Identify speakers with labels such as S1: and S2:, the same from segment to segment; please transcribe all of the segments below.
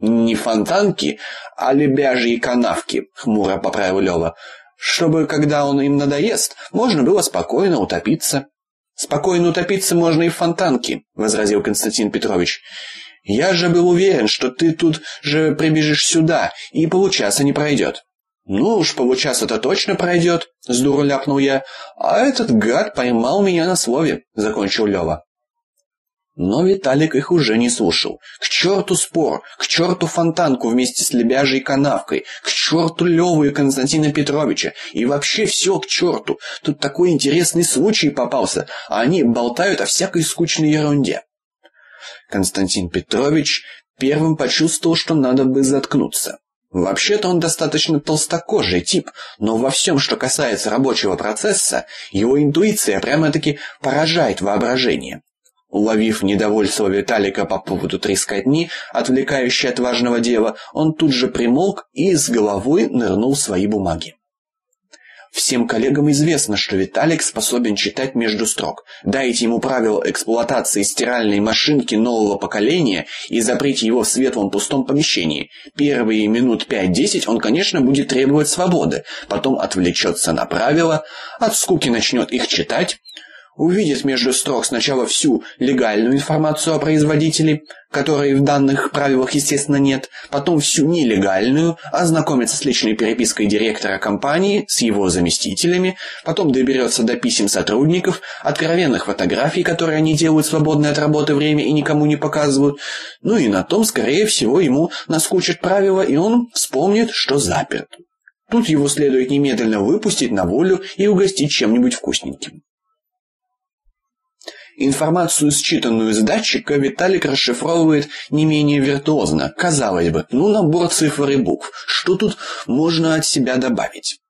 S1: «Не фонтанки, а лебяжьи канавки», — хмуро поправил Лёва. «Чтобы, когда он им надоест, можно было спокойно утопиться». «Спокойно утопиться можно и в фонтанке», — возразил Константин Петрович. «Я же был уверен, что ты тут же прибежишь сюда, и получаса не пройдет». «Ну уж получаса-то точно пройдет», — с дуру ляпнул я. «А этот гад поймал меня на слове», — закончил Лёва. Но Виталик их уже не слушал. К черту спор, к черту фонтанку вместе с лебяжьей канавкой, к черту Леву и Константина Петровича, и вообще все к черту. Тут такой интересный случай попался, а они болтают о всякой скучной ерунде. Константин Петрович первым почувствовал, что надо бы заткнуться. Вообще-то он достаточно толстокожий тип, но во всем, что касается рабочего процесса, его интуиция прямо-таки поражает воображение. Уловив недовольство Виталика по поводу трескотни, отвлекающей от важного дела, он тут же примолк и с головой нырнул в свои бумаги. Всем коллегам известно, что Виталик способен читать между строк. Дайте ему правила эксплуатации стиральной машинки нового поколения и заприте его в светлом пустом помещении. Первые минут 5-10 он, конечно, будет требовать свободы, потом отвлечется на правила, от скуки начнет их читать, увидит между строк сначала всю легальную информацию о производителе, которой в данных правилах, естественно, нет, потом всю нелегальную, ознакомится с личной перепиской директора компании, с его заместителями, потом доберется до писем сотрудников, откровенных фотографий, которые они делают в свободное от работы время и никому не показывают, ну и на том, скорее всего, ему наскучат правила, и он вспомнит, что заперт. Тут его следует немедленно выпустить на волю и угостить чем-нибудь вкусненьким. Информацию, считанную с датчика, Виталик расшифровывает не менее виртуозно. Казалось бы, ну набор цифр и букв. Что тут можно от себя добавить?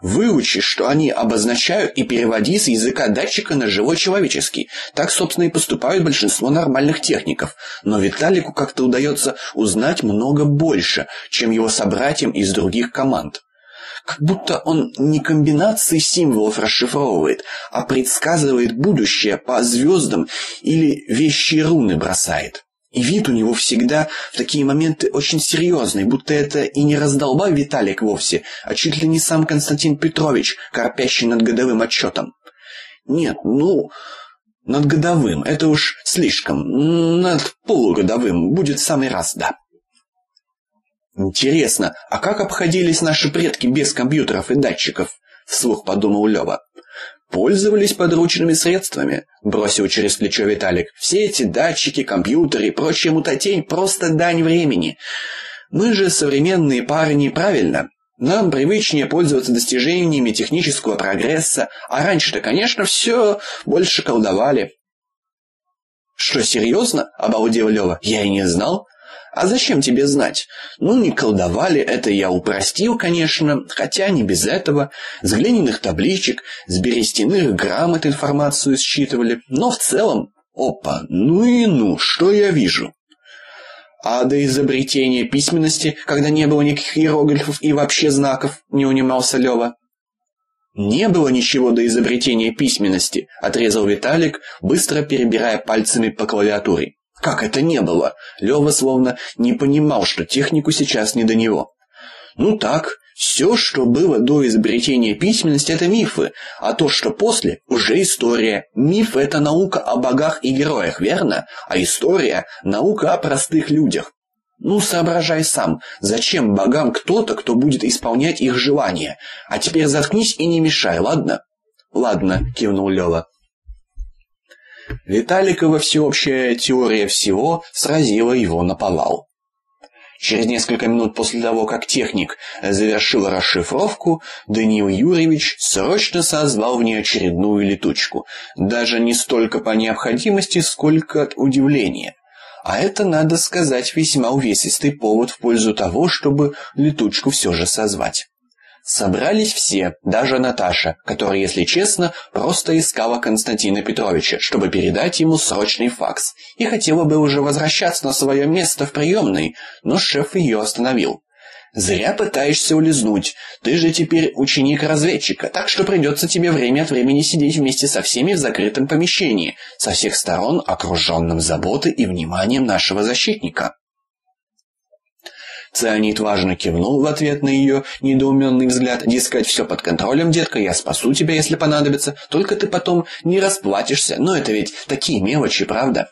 S1: Выучи, что они обозначают, и переводи с языка датчика на живой человеческий. Так, собственно, и поступают большинство нормальных техников. Но Виталику как-то удается узнать много больше, чем его собратьям из других команд. Как будто он не комбинации символов расшифровывает, а предсказывает будущее по звездам или вещи руны бросает. И вид у него всегда в такие моменты очень серьезный, будто это и не раздолба Виталик вовсе, а чуть ли не сам Константин Петрович, корпящий над годовым отчетом. Нет, ну, над годовым, это уж слишком, над полугодовым, будет самый раз, да. «Интересно, а как обходились наши предки без компьютеров и датчиков?» — вслух подумал Лёва. «Пользовались подручными средствами», — бросил через плечо Виталик. «Все эти датчики, компьютеры и прочая мутатень — просто дань времени. Мы же современные парни, правильно? Нам привычнее пользоваться достижениями технического прогресса, а раньше-то, конечно, все больше колдовали». «Что, серьезно?» — обалдел Лёва. «Я и не знал». А зачем тебе знать? Ну, не колдовали, это я упростил, конечно, хотя не без этого. С глиняных табличек, с берестяных грамот информацию считывали. Но в целом, опа, ну и ну, что я вижу? А до изобретения письменности, когда не было никаких иероглифов и вообще знаков, не унимался Лёва. «Не было ничего до изобретения письменности», — отрезал Виталик, быстро перебирая пальцами по клавиатуре. Как это не было? Лёва словно не понимал, что технику сейчас не до него. Ну так, все, что было до изобретения письменности, это мифы, а то, что после, уже история. Миф – это наука о богах и героях, верно? А история – наука о простых людях. Ну, соображай сам, зачем богам кто-то, кто будет исполнять их желания? А теперь заткнись и не мешай, ладно? Ладно, кивнул Лёва. Виталикова всеобщая теория всего сразила его на повал. Через несколько минут после того, как техник завершил расшифровку, Даниил Юрьевич срочно созвал внеочередную летучку, даже не столько по необходимости, сколько от удивления. А это, надо сказать, весьма увесистый повод в пользу того, чтобы летучку все же созвать. Собрались все, даже Наташа, которая, если честно, просто искала Константина Петровича, чтобы передать ему срочный факс, и хотела бы уже возвращаться на свое место в приемной, но шеф ее остановил. «Зря пытаешься улизнуть. Ты же теперь ученик разведчика, так что придется тебе время от времени сидеть вместе со всеми в закрытом помещении, со всех сторон окруженным заботой и вниманием нашего защитника». Цианид важно кивнул в ответ на ее недоуменный взгляд. Дескать, все под контролем, детка, я спасу тебя, если понадобится. Только ты потом не расплатишься. Но это ведь такие мелочи, правда?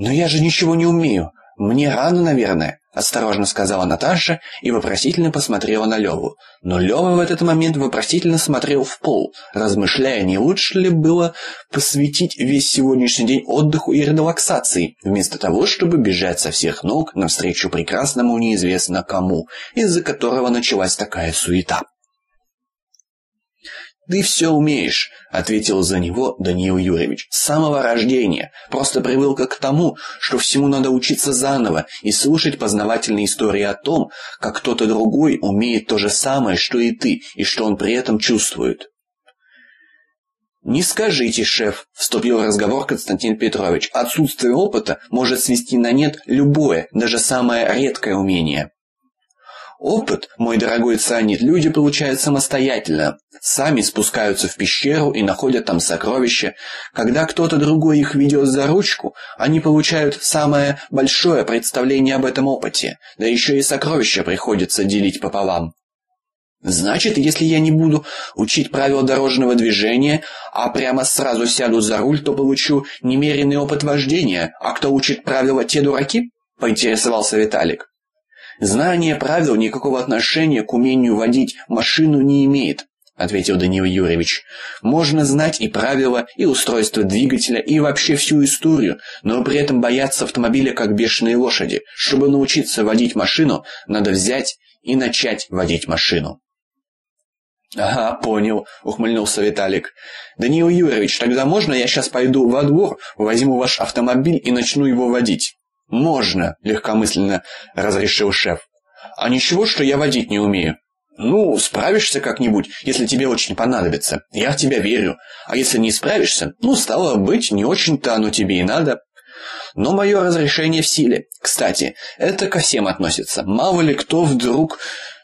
S1: «Но я же ничего не умею. Мне рано, наверное», — осторожно сказала Наташа и вопросительно посмотрела на Леву. Но Лева в этот момент вопросительно смотрел в пол, размышляя, не лучше ли было посвятить весь сегодняшний день отдыху и релаксации, вместо того, чтобы бежать со всех ног навстречу прекрасному неизвестно кому, из-за которого началась такая суета. «Ты все умеешь», — ответил за него Даниил Юрьевич. «С самого рождения. Просто привылка к тому, что всему надо учиться заново и слушать познавательные истории о том, как кто-то другой умеет то же самое, что и ты, и что он при этом чувствует». «Не скажите, шеф», — вступил в разговор Константин Петрович. «Отсутствие опыта может свести на нет любое, даже самое редкое умение». Опыт, мой дорогой цианид, люди получают самостоятельно. Сами спускаются в пещеру и находят там сокровища. Когда кто-то другой их ведет за ручку, они получают самое большое представление об этом опыте. Да еще и сокровища приходится делить пополам. Значит, если я не буду учить правила дорожного движения, а прямо сразу сяду за руль, то получу немеренный опыт вождения. А кто учит правила, те дураки? Поинтересовался Виталик. Знание правил никакого отношения к умению водить машину не имеет, ответил Даниил Юрьевич. Можно знать и правила, и устройство двигателя, и вообще всю историю, но при этом бояться автомобиля как бешеные лошади. Чтобы научиться водить машину, надо взять и начать водить машину. «Ага, понял», — ухмыльнулся Виталик. «Даниил Юрьевич, тогда можно я сейчас пойду во двор, возьму ваш автомобиль и начну его водить?» «Можно», — легкомысленно разрешил шеф. «А ничего, что я водить не умею?» «Ну, справишься как-нибудь, если тебе очень понадобится. Я в тебя верю. А если не справишься, ну, стало быть, не очень-то оно тебе и надо». Но мое разрешение в силе. Кстати, это ко всем относится. Мало ли кто вдруг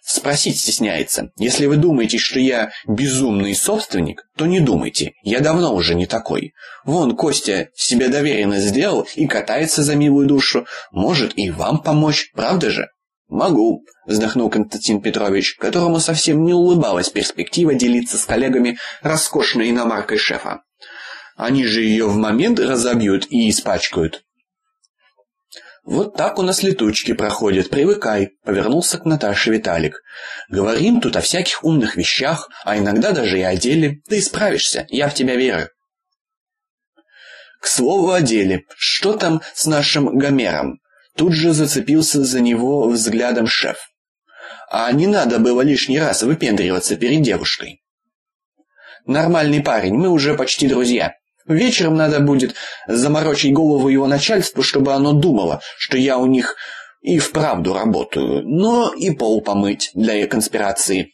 S1: Спросить стесняется. Если вы думаете, что я безумный собственник, то не думайте. Я давно уже не такой. Вон Костя себе доверенно сделал и катается за милую душу. Может и вам помочь, правда же? «Могу», — вздохнул Константин Петрович, которому совсем не улыбалась перспектива делиться с коллегами роскошной иномаркой шефа. «Они же ее в момент разобьют и испачкают. «Вот так у нас летучки проходят, привыкай», — повернулся к Наташе Виталик. «Говорим тут о всяких умных вещах, а иногда даже и о деле. Ты справишься, я в тебя верю». К слову о деле, что там с нашим Гомером? Тут же зацепился за него взглядом шеф. А не надо было лишний раз выпендриваться перед девушкой. Нормальный парень, мы уже почти друзья. Вечером надо будет заморочить голову его начальству, чтобы оно думало, что я у них и вправду работаю, но и пол помыть для конспирации.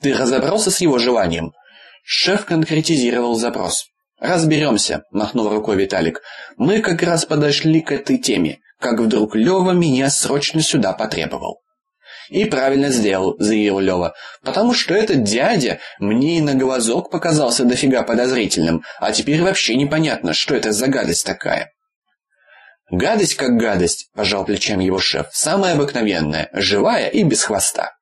S1: Ты разобрался с его желанием? Шеф конкретизировал запрос. «Разберемся», — махнул рукой Виталик. «Мы как раз подошли к этой теме, как вдруг Лева меня срочно сюда потребовал». «И правильно сделал», — заявил Лёва. «Потому что этот дядя мне и на глазок показался дофига подозрительным, а теперь вообще непонятно, что это за гадость такая». «Гадость как гадость», — пожал плечами его шеф. «Самая обыкновенная, живая и без хвоста».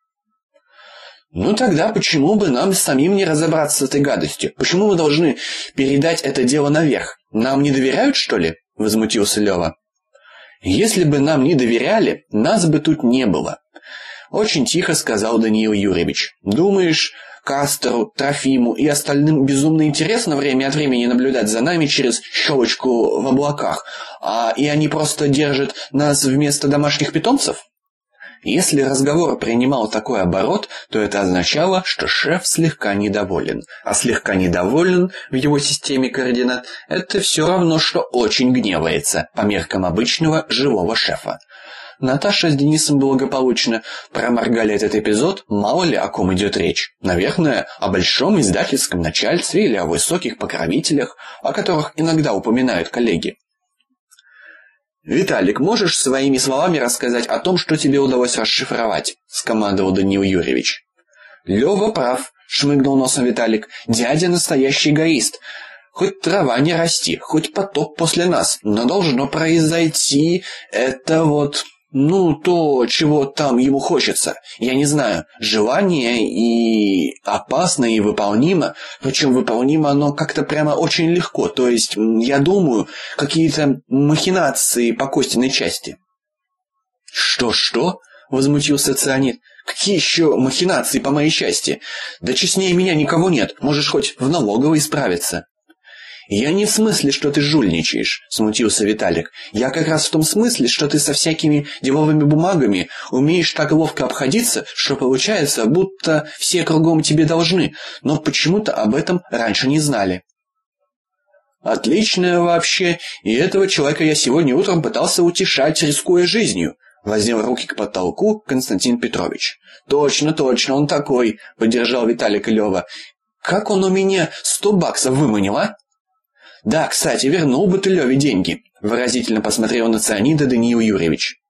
S1: «Ну тогда почему бы нам самим не разобраться с этой гадостью? Почему мы должны передать это дело наверх? Нам не доверяют, что ли?» — возмутился Лёва. «Если бы нам не доверяли, нас бы тут не было. Очень тихо сказал Даниил Юрьевич. «Думаешь, Кастеру, Трофиму и остальным безумно интересно время от времени наблюдать за нами через щелочку в облаках, а и они просто держат нас вместо домашних питомцев?» Если разговор принимал такой оборот, то это означало, что шеф слегка недоволен. А слегка недоволен в его системе координат – это все равно, что очень гневается по меркам обычного живого шефа. Наташа с Денисом благополучно проморгали этот эпизод, мало ли о ком идет речь. Наверное, о большом издательском начальстве или о высоких покровителях, о которых иногда упоминают коллеги. «Виталик, можешь своими словами рассказать о том, что тебе удалось расшифровать?» – скомандовал Даниил Юрьевич. «Лёва прав», – шмыгнул носом Виталик. «Дядя настоящий эгоист. Хоть трава не расти, хоть потоп после нас, но должно произойти это вот... Ну, то, чего там ему хочется. Я не знаю. Желание и опасно, и выполнимо. Причем выполнимо оно как-то прямо очень легко. То есть, я думаю, какие-то махинации по костяной части. «Что-что?» — возмутился Цианид. «Какие еще махинации по моей части? Да честнее меня никого нет. Можешь хоть в налоговой справиться». «Я не в смысле, что ты жульничаешь», — смутился Виталик. «Я как раз в том смысле, что ты со всякими деловыми бумагами умеешь так ловко обходиться, что получается, будто все кругом тебе должны, но почему-то об этом раньше не знали». «Отлично вообще, и этого человека я сегодня утром пытался утешать, рискуя жизнью», — воздел руки к потолку Константин Петрович. «Точно, точно, он такой», — поддержал Виталик Лёва. «Как он у меня сто баксов выманил, а?» «Да, кстати, вернул бы ты Леве деньги», — выразительно посмотрел на цианида Даниил Юрьевич.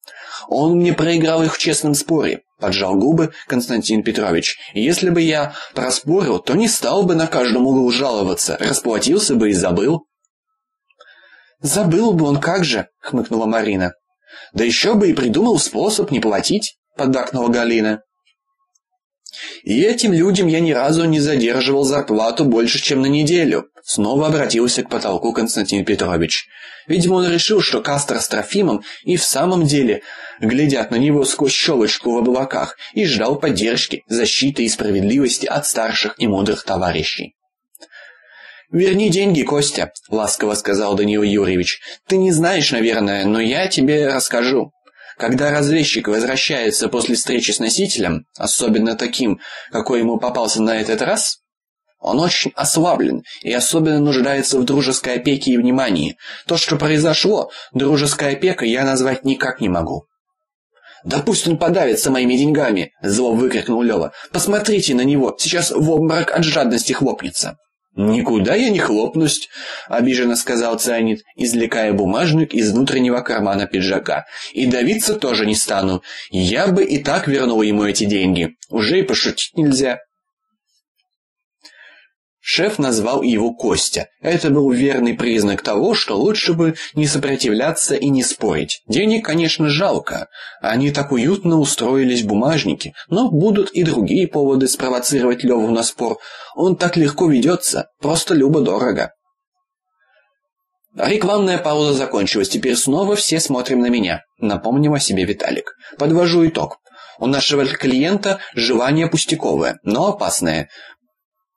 S1: «Он мне проиграл их в честном споре», — поджал губы Константин Петрович. «Если бы я проспорил, то не стал бы на каждом углу жаловаться, расплатился бы и забыл». «Забыл бы он как же», — хмыкнула Марина. «Да еще бы и придумал способ не платить», — поддакнула Галина. И этим людям я ни разу не задерживал зарплату больше, чем на неделю. Снова обратился к потолку Константин Петрович. Видимо, он решил, что Кастро с Трофимом и в самом деле глядят на него сквозь щелочку в облаках и ждал поддержки, защиты и справедливости от старших и мудрых товарищей. «Верни деньги, Костя», — ласково сказал Даниил Юрьевич. «Ты не знаешь, наверное, но я тебе расскажу. Когда разведчик возвращается после встречи с носителем, особенно таким, какой ему попался на этот раз, он очень ослаблен и особенно нуждается в дружеской опеке и внимании. То, что произошло, дружеской опекой я назвать никак не могу. «Да пусть он подавится моими деньгами!» — зло выкрикнул Лёва. «Посмотрите на него, сейчас в обморок от жадности хлопнется!» «Никуда я не хлопнусь», — обиженно сказал Цианид, извлекая бумажник из внутреннего кармана пиджака. «И давиться тоже не стану. Я бы и так вернул ему эти деньги. Уже и пошутить нельзя». Шеф назвал его Костя. Это был верный признак того, что лучше бы не сопротивляться и не спорить. Денег, конечно, жалко. Они так уютно устроились в бумажнике, но будут и другие поводы спровоцировать Леву на спор. Он так легко ведется, просто любо-дорого. Рекламная пауза закончилась, теперь снова все смотрим на меня, напомнил о себе Виталик. Подвожу итог. У нашего клиента желание пустяковое, но опасное.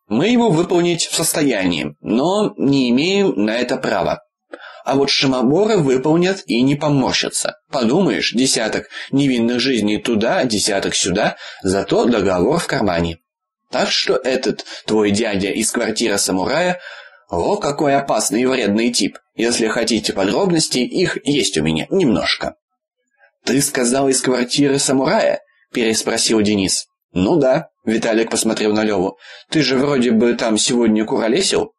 S1: Мы его выполнить в состоянии, но не имеем на это права. А вот шимоборы выполнят и не поморщатся. Подумаешь, десяток невинных жизней туда, десяток сюда, зато договор в кармане. Так что этот твой дядя из квартиры самурая, о, какой опасный и вредный тип. Если хотите подробностей, их есть у меня немножко. Ты сказал из квартиры самурая? переспросил Денис. Ну да, Виталик посмотрел на Леву. «Ты же вроде бы там сегодня куролесил?»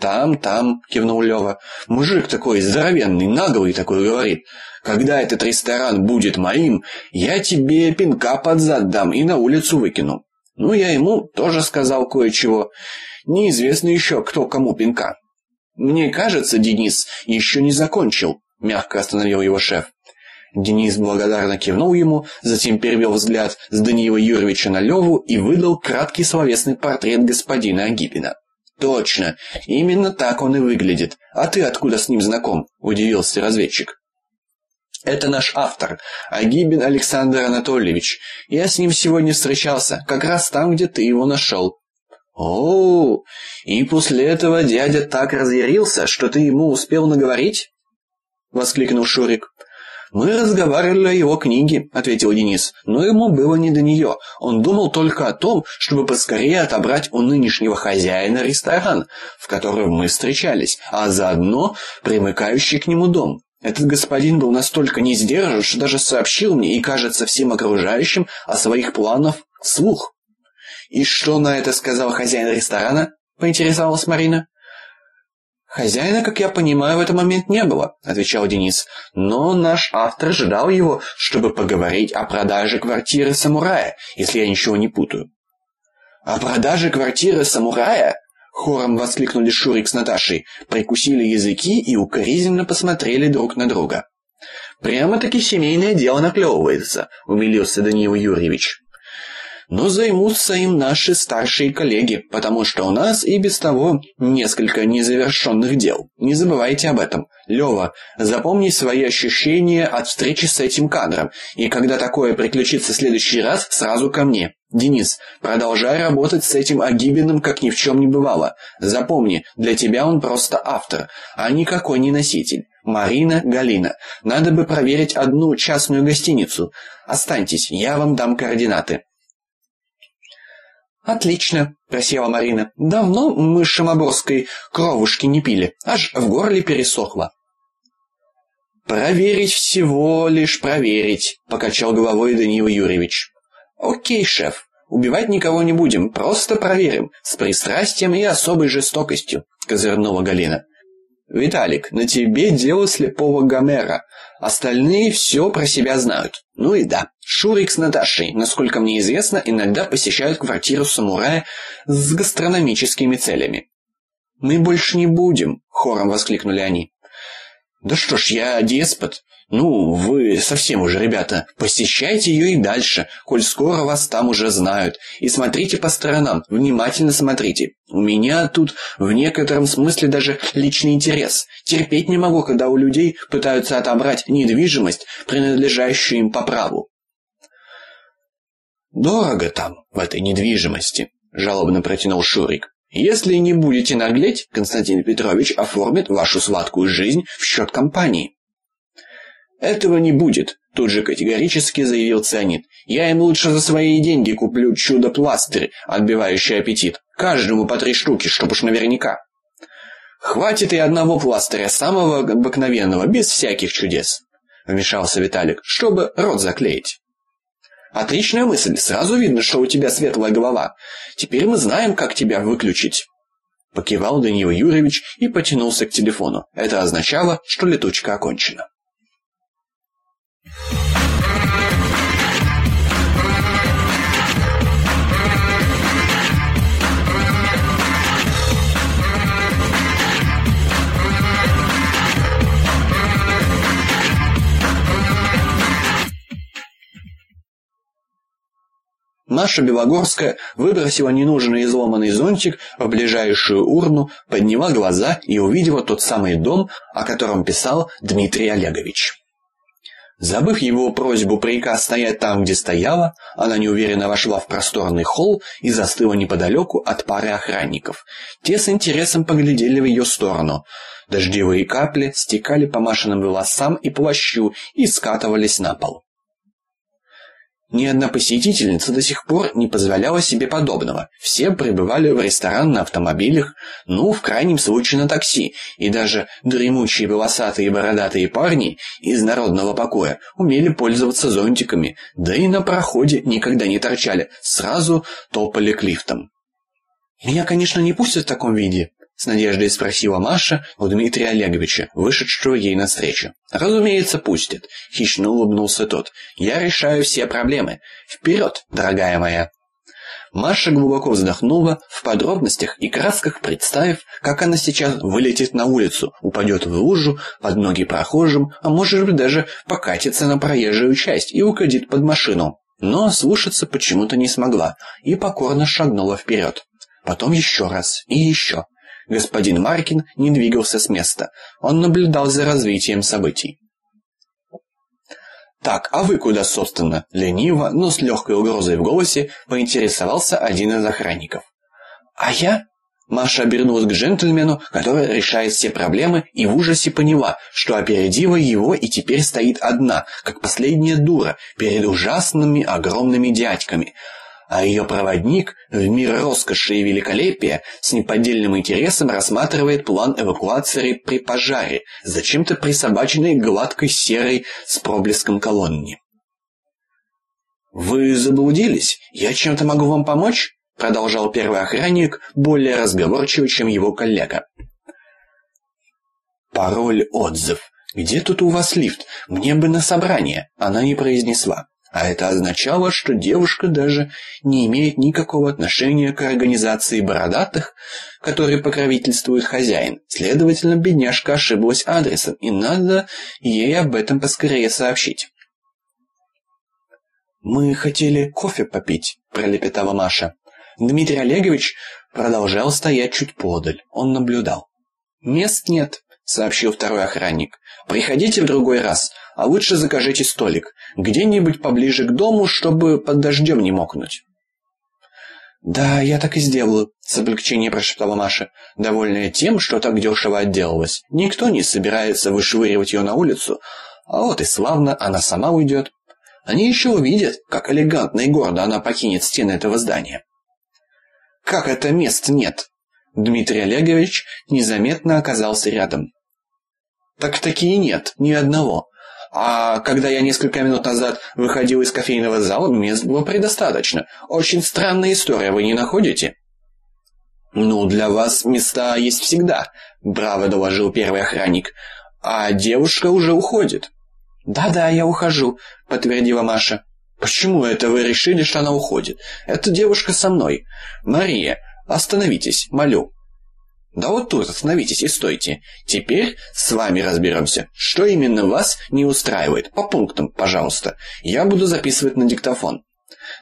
S1: «Там, там», — кивнул Лева. «Мужик такой здоровенный, наглый такой говорит. Когда этот ресторан будет моим, я тебе пинка под зад дам и на улицу выкину». Ну, я ему тоже сказал кое-чего. Неизвестно еще, кто кому пинка. «Мне кажется, Денис еще не закончил», — мягко остановил его шеф. Денис благодарно кивнул ему, затем перевел взгляд с Даниила Юрьевича на Леву и выдал краткий словесный портрет господина Агипина. «Точно, именно так он и выглядит. А ты откуда с ним знаком?» – удивился разведчик. «Это наш автор, Агибин Александр Анатольевич. Я с ним сегодня встречался, как раз там, где ты его нашел». «О, и после этого дядя так разъярился, что ты ему успел наговорить?» — воскликнул Шурик. «Мы разговаривали о его книге», — ответил Денис. «Но ему было не до нее. Он думал только о том, чтобы поскорее отобрать у нынешнего хозяина ресторан, в котором мы встречались, а заодно примыкающий к нему дом. Этот господин был настолько не что даже сообщил мне и, кажется, всем окружающим о своих планах вслух». «И что на это сказал хозяин ресторана?» — поинтересовалась Марина. «Хозяина, как я понимаю, в этот момент не было», — отвечал Денис. «Но наш автор ждал его, чтобы поговорить о продаже квартиры самурая, если я ничего не путаю». «О продаже квартиры самурая?» — Хором воскликнули Шурик с Наташей, прикусили языки и укоризненно посмотрели друг на друга. «Прямо-таки семейное дело наклевывается», — умилился Даниил Юрьевич. «Но займутся им наши старшие коллеги, потому что у нас и без того несколько незавершенных дел. Не забывайте об этом. Лева, запомни свои ощущения от встречи с этим кадром, и когда такое приключится в следующий раз, сразу ко мне. Денис, продолжай работать с этим Агибиным, как ни в чем не бывало. Запомни, для тебя он просто автор, а никакой не носитель. Марина, Галина. Надо бы проверить одну частную гостиницу. Останьтесь, я вам дам координаты. «Отлично», — просила Марина. «Давно мы с Шимоборской кровушки не пили, аж в горле пересохло». «Проверить всего лишь проверить», — покачал головой Даниил Юрьевич. «Окей, шеф, убивать никого не будем, просто проверим, с пристрастием и особой жестокостью», — козырнула Галина. «Виталик, на тебе дело слепого Гомера. Остальные все про себя знают. Ну и да, Шурик с Наташей, насколько мне известно, иногда посещают квартиру самурая с гастрономическими целями». «Мы больше не будем», — хором воскликнули они. «Да что ж, я деспот. «Ну, вы совсем уже, ребята, посещайте ее и дальше, коль скоро вас там уже знают. И смотрите по сторонам, внимательно смотрите. У меня тут в некотором смысле даже личный интерес. Терпеть не могу, когда у людей пытаются отобрать недвижимость, принадлежащую им по праву». «Дорого там, в этой недвижимости», — жалобно протянул Шурик. «Если не будете наглеть, Константин Петрович оформит вашу сладкую жизнь в счет компании». «Этого не будет», — тут же категорически заявил Цианид. «Я им лучше за свои деньги куплю чудо-пластырь, отбивающий аппетит. Каждому по три штуки, чтоб уж наверняка». «Хватит и одного пластыря, самого обыкновенного, без всяких чудес», — вмешался Виталик, — «чтобы рот заклеить». «Отличная мысль, сразу видно, что у тебя светлая голова. Теперь мы знаем, как тебя выключить». Покивал Даниил Юрьевич и потянулся к телефону. Это означало, что летучка окончена. Наша Белогорская выбросила ненужный изломанный зонтик в ближайшую урну, подняла глаза и увидела тот самый дом, о котором писал Дмитрий Олегович. Забыв его просьбу приказ стоять там, где стояла, она неуверенно вошла в просторный холл и застыла неподалеку от пары охранников. Те с интересом поглядели в ее сторону. Дождевые капли стекали по Машиным волосам и плащу и скатывались на пол. Ни одна посетительница до сих пор не позволяла себе подобного. Все пребывали в ресторан на автомобилях, ну, в крайнем случае на такси, и даже дремучие волосатые бородатые парни из народного покоя умели пользоваться зонтиками, да и на проходе никогда не торчали, сразу топали к лифтам. «Меня, конечно, не пустят в таком виде», с надеждой спросила Маша у Дмитрия Олеговича, вышедшего ей навстречу. «Разумеется, пустят», — хищно улыбнулся тот. «Я решаю все проблемы. Вперед, дорогая моя!» Маша глубоко вздохнула, в подробностях и красках представив, как она сейчас вылетит на улицу, упадет в лужу, под ноги прохожим, а может быть даже покатится на проезжую часть и укатит под машину. Но слушаться почему-то не смогла и покорно шагнула вперед. Потом еще раз и еще. Господин Маркин не двигался с места. Он наблюдал за развитием событий. «Так, а вы куда, собственно?» Лениво, но с легкой угрозой в голосе поинтересовался один из охранников. «А я?» Маша обернулась к джентльмену, который решает все проблемы, и в ужасе поняла, что опередила его и теперь стоит одна, как последняя дура, перед ужасными огромными дядьками – а ее проводник в мир роскоши и великолепия с неподдельным интересом рассматривает план эвакуации при пожаре, зачем-то присобаченной гладкой серой с проблеском колонне. «Вы заблудились? Я чем-то могу вам помочь?» продолжал первый охранник, более разговорчивый, чем его коллега. «Пароль-отзыв. Где тут у вас лифт? Мне бы на собрание!» Она не произнесла. А это означало, что девушка даже не имеет никакого отношения к организации бородатых, которые покровительствует хозяин. Следовательно, бедняжка ошиблась адресом, и надо ей об этом поскорее сообщить. «Мы хотели кофе попить», — пролепетала Маша. Дмитрий Олегович продолжал стоять чуть подаль. Он наблюдал. «Мест нет», — сообщил второй охранник. «Приходите в другой раз, а лучше закажите столик. Где-нибудь поближе к дому, чтобы под дождем не мокнуть». «Да, я так и сделаю», — с облегчением прошептала Маша, довольная тем, что так дешево отделалась. Никто не собирается вышвыривать ее на улицу, а вот и славно она сама уйдет. Они еще увидят, как элегантно и гордо она покинет стены этого здания. «Как это мест нет?» Дмитрий Олегович незаметно оказался рядом. «Так такие нет, ни одного. А когда я несколько минут назад выходил из кофейного зала, мест было предостаточно. Очень странная история, вы не находите?» «Ну, для вас места есть всегда», — браво доложил первый охранник. «А девушка уже уходит». «Да-да, я ухожу», — подтвердила Маша. «Почему это вы решили, что она уходит? Эта девушка со мной. Мария, остановитесь, молю». «Да вот тут остановитесь и стойте. Теперь с вами разберемся. Что именно вас не устраивает? По пунктам, пожалуйста. Я буду записывать на диктофон».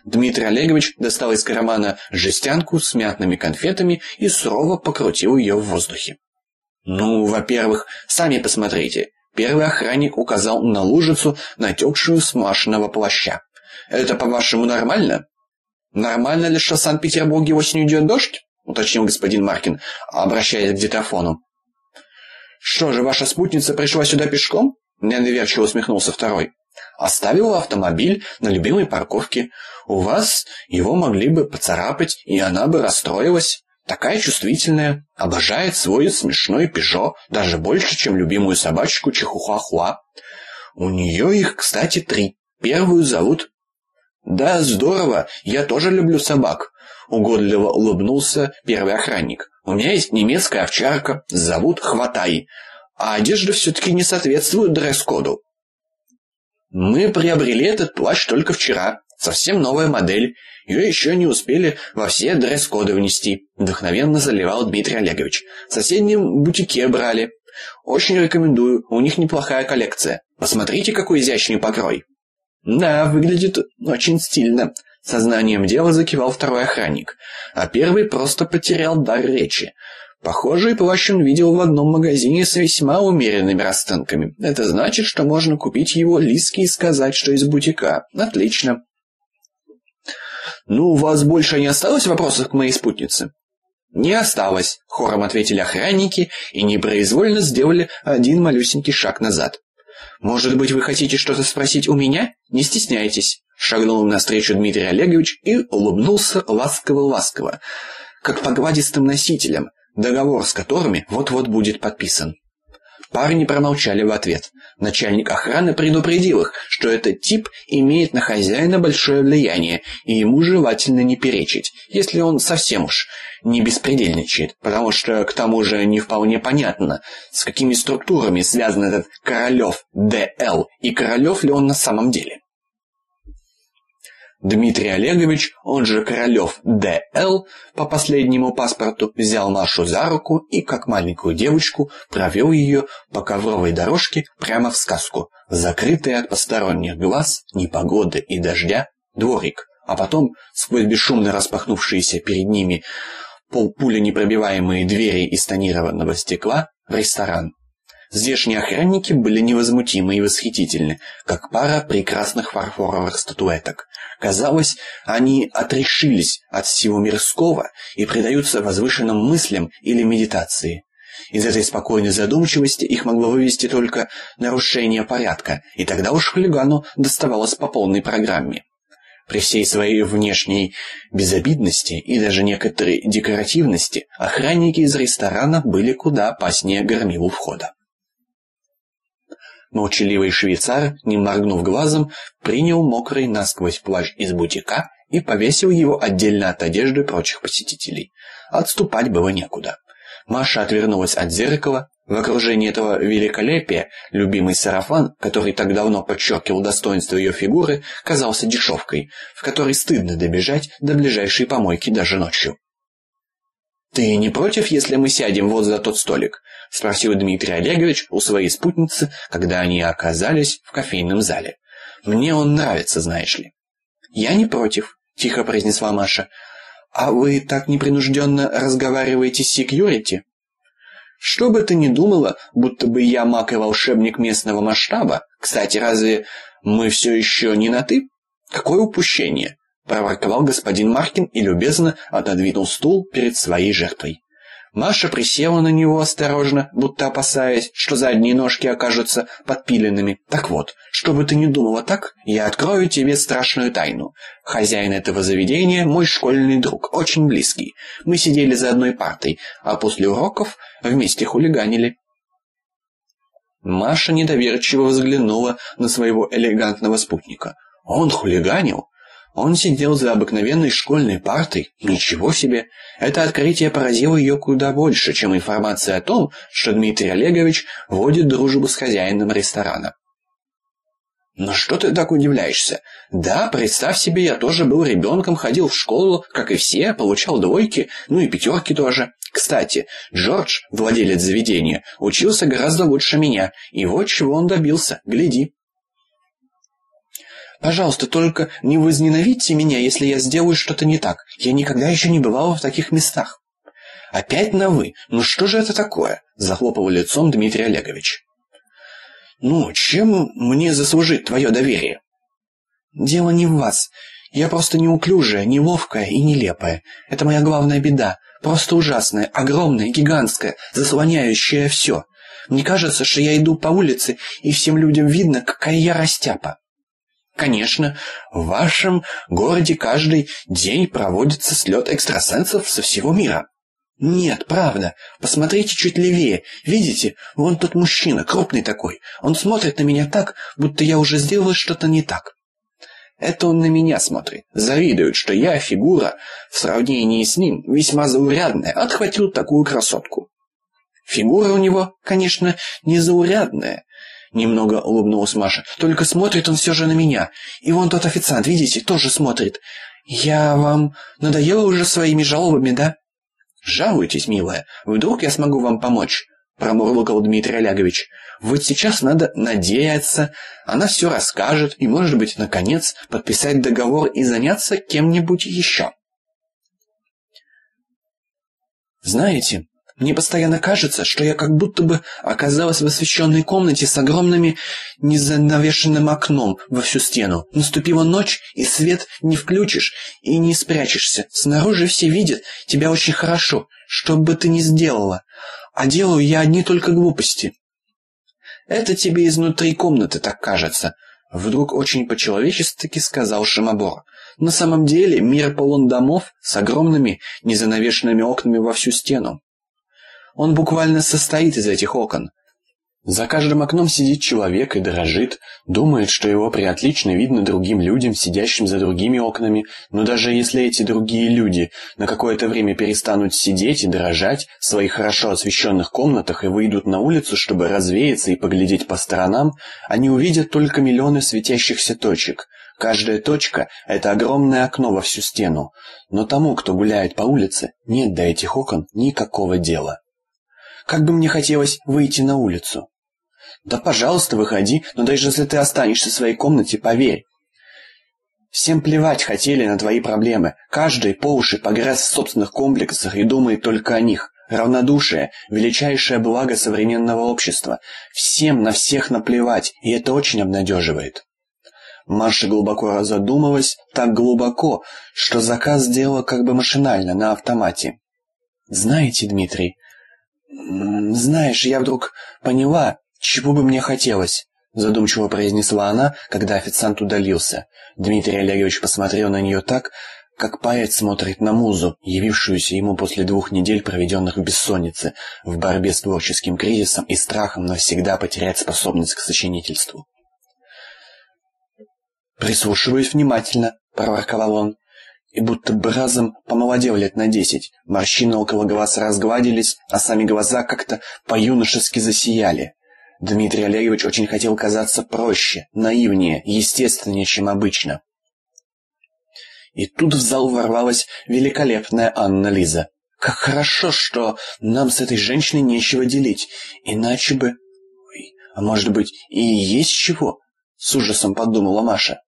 S1: Дмитрий Олегович достал из кармана жестянку с мятными конфетами и сурово покрутил ее в воздухе. «Ну, во-первых, сами посмотрите. Первый охранник указал на лужицу, натекшую с Машиного плаща. «Это, по-вашему, нормально?» «Нормально ли, что в Санкт-Петербурге осенью идет дождь?» — уточнил господин Маркин, обращаясь к диктофону. «Что же, ваша спутница пришла сюда пешком?» — недоверчиво усмехнулся второй. «Оставила автомобиль на любимой парковке. У вас его могли бы поцарапать, и она бы расстроилась». Такая чувствительная, обожает свой смешной пижо даже больше, чем любимую собачку Чихуахуа. У нее их, кстати, три. Первую зовут... Да, здорово, я тоже люблю собак. Угодливо улыбнулся первый охранник. У меня есть немецкая овчарка, зовут Хватай. А одежда все-таки не соответствует дресс-коду. Мы приобрели этот плащ только вчера. Совсем новая модель. Ее еще не успели во все дресс-коды внести. Вдохновенно заливал Дмитрий Олегович. В соседнем бутике брали. Очень рекомендую, у них неплохая коллекция. Посмотрите, какой изящный покрой. Да, выглядит очень стильно. Сознанием дела закивал второй охранник, а первый просто потерял дар речи. Похожий плащ он видел в одном магазине с весьма умеренными расценками. Это значит, что можно купить его лиски и сказать, что из бутика. Отлично. «Ну, у вас больше не осталось вопросов к моей спутнице?» «Не осталось», — хором ответили охранники и непроизвольно сделали один малюсенький шаг назад. «Может быть, вы хотите что-то спросить у меня? Не стесняйтесь», — шагнул навстречу Дмитрий Олегович и улыбнулся ласково-ласково, как погладистым носителем, договор с которыми вот-вот будет подписан. Парни промолчали в ответ. Начальник охраны предупредил их, что этот тип имеет на хозяина большое влияние, и ему желательно не перечить, если он совсем уж не беспредельничает, потому что к тому же не вполне понятно, с какими структурами связан этот Королев Д.Л. и Королев ли он на самом деле. Дмитрий Олегович, он же Королев Д.Л., по последнему паспорту взял Машу за руку и, как маленькую девочку, провел ее по ковровой дорожке прямо в сказку, закрытый от посторонних глаз, непогоды и дождя, дворик, а потом, сквозь бесшумно распахнувшиеся перед ними полпули непробиваемые двери из тонированного стекла, в ресторан. Здешние охранники были невозмутимы и восхитительны, как пара прекрасных фарфоровых статуэток. Казалось, они отрешились от всего мирского и предаются возвышенным мыслям или медитации. Из этой спокойной задумчивости их могло вывести только нарушение порядка, и тогда уж хулигану доставалось по полной программе. При всей своей внешней безобидности и даже некоторой декоративности охранники из ресторана были куда опаснее громил у входа. Молчаливый швейцар, не моргнув глазом, принял мокрый насквозь плащ из бутика и повесил его отдельно от одежды прочих посетителей. Отступать было некуда. Маша отвернулась от зеркала, В окружении этого великолепия любимый сарафан, который так давно подчеркивал достоинство ее фигуры, казался дешевкой, в которой стыдно добежать до ближайшей помойки даже ночью. «Ты не против, если мы сядем вот за тот столик?» — спросил Дмитрий Олегович у своей спутницы, когда они оказались в кофейном зале. «Мне он нравится, знаешь ли». «Я не против», — тихо произнесла Маша. «А вы так непринужденно разговариваете с секьюрити?» Что бы ты ни думала, будто бы я маг и волшебник местного масштаба. Кстати, разве мы все еще не на «ты»? Какое упущение!» Проворковал господин Маркин и любезно отодвинул стул перед своей жертвой. Маша присела на него осторожно, будто опасаясь, что задние ножки окажутся подпиленными. «Так вот, что бы ты ни думала так, я открою тебе страшную тайну. Хозяин этого заведения – мой школьный друг, очень близкий. Мы сидели за одной партой, а после уроков вместе хулиганили». Маша недоверчиво взглянула на своего элегантного спутника. «Он хулиганил? Он сидел за обыкновенной школьной партой. Ничего себе! Это открытие поразило ее куда больше, чем информация о том, что Дмитрий Олегович водит дружбу с хозяином ресторана. «Но что ты так удивляешься? Да, представь себе, я тоже был ребенком, ходил в школу, как и все, получал двойки, ну и пятерки тоже. Кстати, Джордж, владелец заведения, учился гораздо лучше меня, и вот чего он добился, гляди». Пожалуйста, только не возненавидьте меня, если я сделаю что-то не так. Я никогда еще не бывала в таких местах. Опять на «вы». Ну что же это такое? Захлопал лицом Дмитрий Олегович. Ну, чем мне заслужить твое доверие? Дело не в вас. Я просто неуклюжая, неловкая и нелепая. Это моя главная беда. Просто ужасная, огромная, гигантская, заслоняющая все. Мне кажется, что я иду по улице, и всем людям видно, какая я растяпа. Конечно, в вашем городе каждый день проводится слет экстрасенсов со всего мира. Нет, правда. Посмотрите чуть левее. Видите, вон тот мужчина, крупный такой. Он смотрит на меня так, будто я уже сделала что-то не так. Это он на меня смотрит. Завидует, что я, фигура, в сравнении с ним, весьма заурядная, отхватил такую красотку. Фигура у него, конечно, не заурядная, Немного улыбнулась Маша. «Только смотрит он все же на меня. И вон тот официант, видите, тоже смотрит. Я вам надоела уже своими жалобами, да?» «Жалуйтесь, милая. Вдруг я смогу вам помочь?» Промурлыкал Дмитрий Олегович. «Вот сейчас надо надеяться. Она все расскажет и, может быть, наконец, подписать договор и заняться кем-нибудь еще». «Знаете, мне постоянно кажется, что я как будто бы оказалась в освещенной комнате с огромным незанавешенным окном во всю стену. Наступила ночь, и свет не включишь и не спрячешься. Снаружи все видят тебя очень хорошо, что бы ты ни сделала. А делаю я одни только глупости. Это тебе изнутри комнаты так кажется. Вдруг очень по-человечески сказал Шимобор. На самом деле мир полон домов с огромными незанавешенными окнами во всю стену. Он буквально состоит из этих окон. За каждым окном сидит человек и дрожит, думает, что его приотлично видно другим людям, сидящим за другими окнами, но даже если эти другие люди на какое-то время перестанут сидеть и дрожать в своих хорошо освещенных комнатах и выйдут на улицу, чтобы развеяться и поглядеть по сторонам, они увидят только миллионы светящихся точек. Каждая точка — это огромное окно во всю стену, но тому, кто гуляет по улице, нет до этих окон никакого дела. Как бы мне хотелось выйти на улицу. Да, пожалуйста, выходи, но даже если ты останешься в своей комнате, поверь. Всем плевать хотели на твои проблемы. Каждый по уши погряз в собственных комплексах и думает только о них. Равнодушие – величайшее благо современного общества. Всем на всех наплевать, и это очень обнадеживает. Маша глубоко задумалась, так глубоко, что заказ сделала как бы машинально, на автомате. «Знаете, Дмитрий, «Знаешь, я вдруг поняла, чего бы мне хотелось», задумчиво произнесла она, когда официант удалился. Дмитрий Олегович посмотрел на нее так, как поэт смотрит на музу, явившуюся ему после двух недель, проведенных в бессоннице, в борьбе с творческим кризисом и страхом навсегда потерять способность к сочинительству. «Прислушиваюсь внимательно», — проворковал он. И будто бы разом помолодел лет на десять. Морщины около глаз разгладились, а сами глаза как-то по-юношески засияли. Дмитрий Олегович очень хотел казаться проще, наивнее, естественнее, чем обычно. И тут в зал ворвалась великолепная Анна Лиза. Как хорошо, что нам с этой женщиной нечего делить, иначе бы... Ой, а может быть, и есть чего? С ужасом подумала Маша.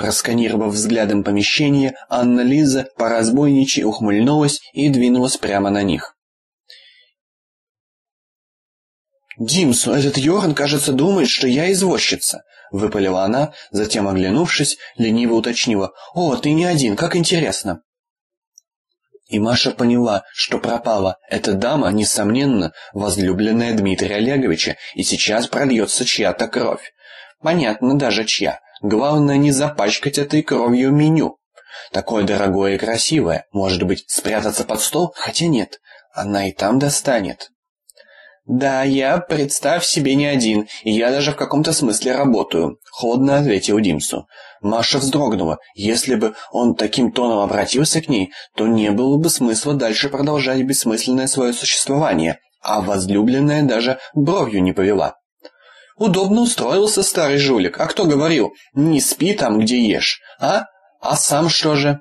S1: Просканировав взглядом помещение, Анна-Лиза по разбойничьи ухмыльнулась и двинулась прямо на них. «Димсу, этот Йоран, кажется, думает, что я извозчица», — выпалила она, затем, оглянувшись, лениво уточнила. «О, ты не один, как интересно». И Маша поняла, что пропала. Эта дама, несомненно, возлюбленная Дмитрия Олеговича, и сейчас прольется чья-то кровь. Понятно даже чья. Главное не запачкать этой кровью меню. Такое дорогое и красивое. Может быть, спрятаться под стол? Хотя нет, она и там достанет. «Да, я, представь себе, не один, и я даже в каком-то смысле работаю», — холодно ответил Димсу. Маша вздрогнула. Если бы он таким тоном обратился к ней, то не было бы смысла дальше продолжать бессмысленное свое существование, а возлюбленная даже бровью не повела. Удобно устроился старый жулик. А кто говорил, не спи там, где ешь, а? А сам что же?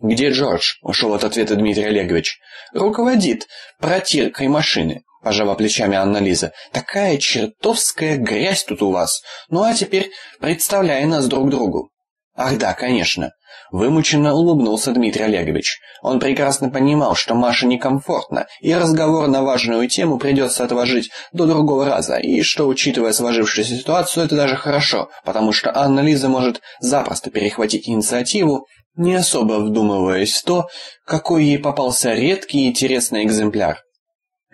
S1: «Где Джордж?» — ушел от ответа Дмитрий Олегович. «Руководит протиркой машины», — пожала плечами Анна-Лиза. «Такая чертовская грязь тут у вас. Ну а теперь представляй нас друг другу». «Ах да, конечно. Вымученно улыбнулся Дмитрий Олегович. Он прекрасно понимал, что Маше некомфортно, и разговор на важную тему придется отложить до другого раза, и что, учитывая сложившуюся ситуацию, это даже хорошо, потому что Анна-Лиза может запросто перехватить инициативу, не особо вдумываясь в то, какой ей попался редкий и интересный экземпляр.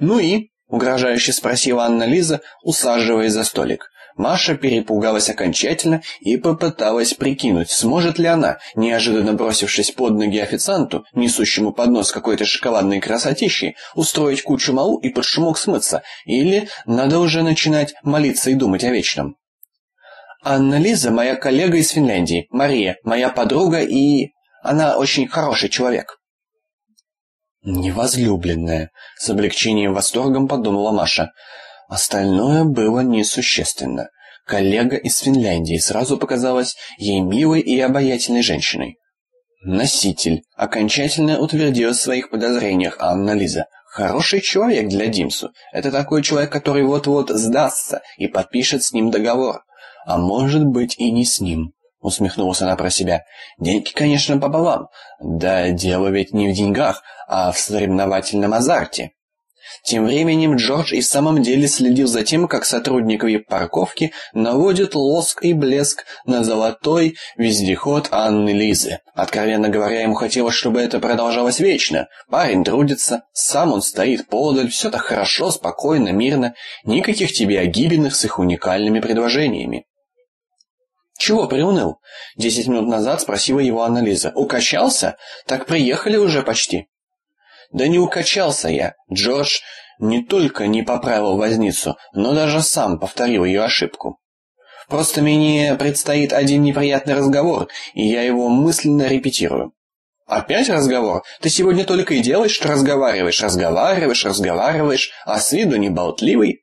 S1: «Ну и?» — угрожающе спросила Анна-Лиза, усаживаясь за столик. Маша перепугалась окончательно и попыталась прикинуть, сможет ли она, неожиданно бросившись под ноги официанту, несущему поднос какой-то шоколадной красотищей, устроить кучу малу и под шумок смыться, или надо уже начинать молиться и думать о вечном. Анна Лиза моя коллега из Финляндии, Мария, моя подруга и... Она очень хороший человек. Невозлюбленная, с облегчением и восторгом подумала Маша. Остальное было несущественно. Коллега из Финляндии сразу показалась ей милой и обаятельной женщиной. Носитель окончательно утвердила в своих подозрениях Анна Лиза. Хороший человек для Димсу. Это такой человек, который вот-вот сдастся и подпишет с ним договор. А может быть и не с ним. Усмехнулась она про себя. Деньги, конечно, пополам. Да дело ведь не в деньгах, а в соревновательном азарте. Тем временем Джордж и в самом деле следил за тем, как сотрудник вип-парковки наводит лоск и блеск на золотой вездеход Анны Лизы. Откровенно говоря, ему хотелось, чтобы это продолжалось вечно. Парень трудится, сам он стоит подаль, все так хорошо, спокойно, мирно, никаких тебе огибенных с их уникальными предложениями. «Чего приуныл?» Десять минут назад спросила его Анна-Лиза. «Укачался? Так приехали уже почти». Да не укачался я. Джордж не только не поправил возницу, но даже сам повторил ее ошибку. Просто мне предстоит один неприятный разговор, и я его мысленно репетирую. Опять разговор? Ты сегодня только и делаешь, что разговариваешь, разговариваешь, разговариваешь, а с виду не болтливый.